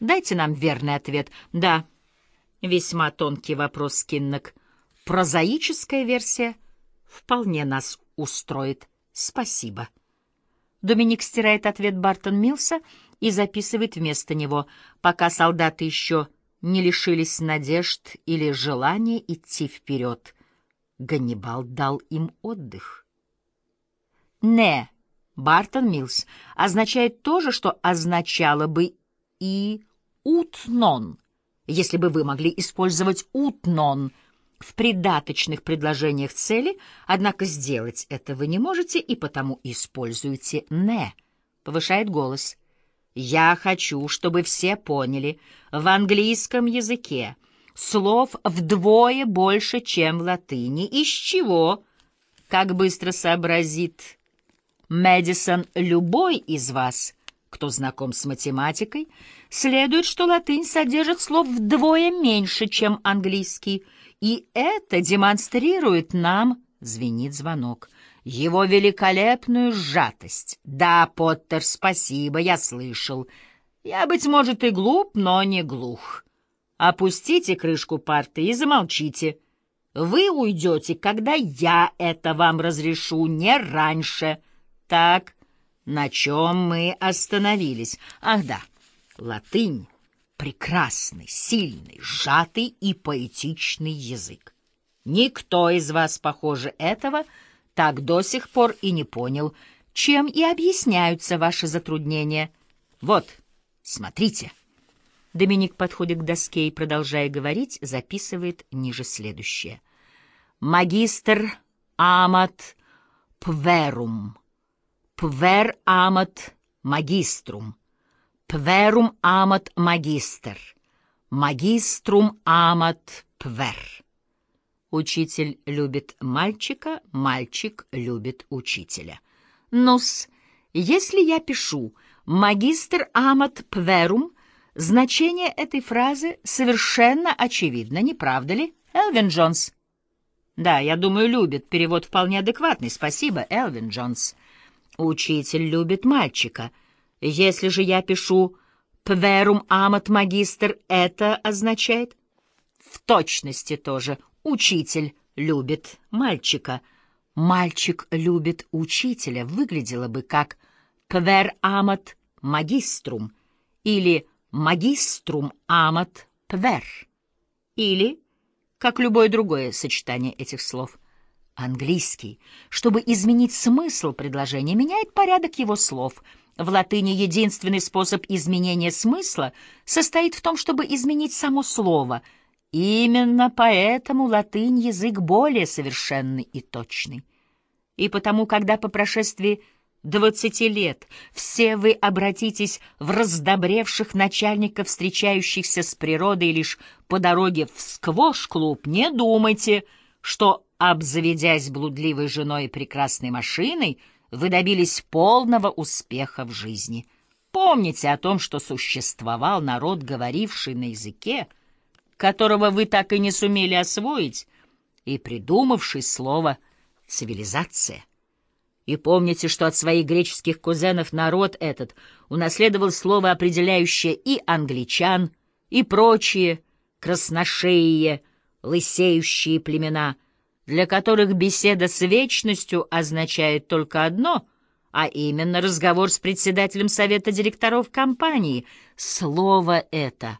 Дайте нам верный ответ. Да, весьма тонкий вопрос, Киннок. Прозаическая версия вполне нас устроит. Спасибо. Доминик стирает ответ Бартон Милса и записывает вместо него, пока солдаты еще не лишились надежд или желания идти вперед. Ганнибал дал им отдых. «Не» Бартон Милс означает то же, что означало бы и «утнон», если бы вы могли использовать «утнон» в придаточных предложениях цели, однако сделать это вы не можете и потому используете «не». Повышает голос. «Я хочу, чтобы все поняли, в английском языке слов вдвое больше, чем в латыни, из чего, как быстро сообразит Мэдисон, любой из вас, кто знаком с математикой, следует, что латынь содержит слов вдвое меньше, чем английский, и это демонстрирует нам, звенит звонок, его великолепную сжатость. Да, Поттер, спасибо, я слышал. Я, быть может, и глуп, но не глух. Опустите крышку парты и замолчите. Вы уйдете, когда я это вам разрешу, не раньше. Так, на чем мы остановились? Ах да, латынь — прекрасный, сильный, сжатый и поэтичный язык. Никто из вас, похоже, этого так до сих пор и не понял, чем и объясняются ваши затруднения. Вот, смотрите. Доминик подходит к доске и, продолжая говорить, записывает ниже следующее. «Магистр Амат Пверум» Пвер амат магиструм, пверум амат магистр, магиструм амат пвер. Учитель любит мальчика, мальчик любит учителя. Нус, если я пишу «магистр амат пверум», значение этой фразы совершенно очевидно, не правда ли, Элвин Джонс? Да, я думаю, любит. Перевод вполне адекватный. Спасибо, Элвин Джонс. Учитель любит мальчика. Если же я пишу «пверум амат магистр», это означает в точности тоже «учитель любит мальчика». «Мальчик любит учителя» выглядело бы как «пвер амат магиструм» или «магиструм амат пвер» или как любое другое сочетание этих слов – Английский, чтобы изменить смысл предложения, меняет порядок его слов. В латыни единственный способ изменения смысла состоит в том, чтобы изменить само слово. Именно поэтому латынь — язык более совершенный и точный. И потому, когда по прошествии двадцати лет все вы обратитесь в раздобревших начальников, встречающихся с природой лишь по дороге в сквош-клуб, не думайте, что обзаведясь блудливой женой и прекрасной машиной, вы добились полного успеха в жизни. Помните о том, что существовал народ, говоривший на языке, которого вы так и не сумели освоить, и придумавший слово «цивилизация». И помните, что от своих греческих кузенов народ этот унаследовал слово, определяющее и англичан, и прочие красношеие, лысеющие племена — для которых беседа с вечностью означает только одно, а именно разговор с председателем совета директоров компании. Слово это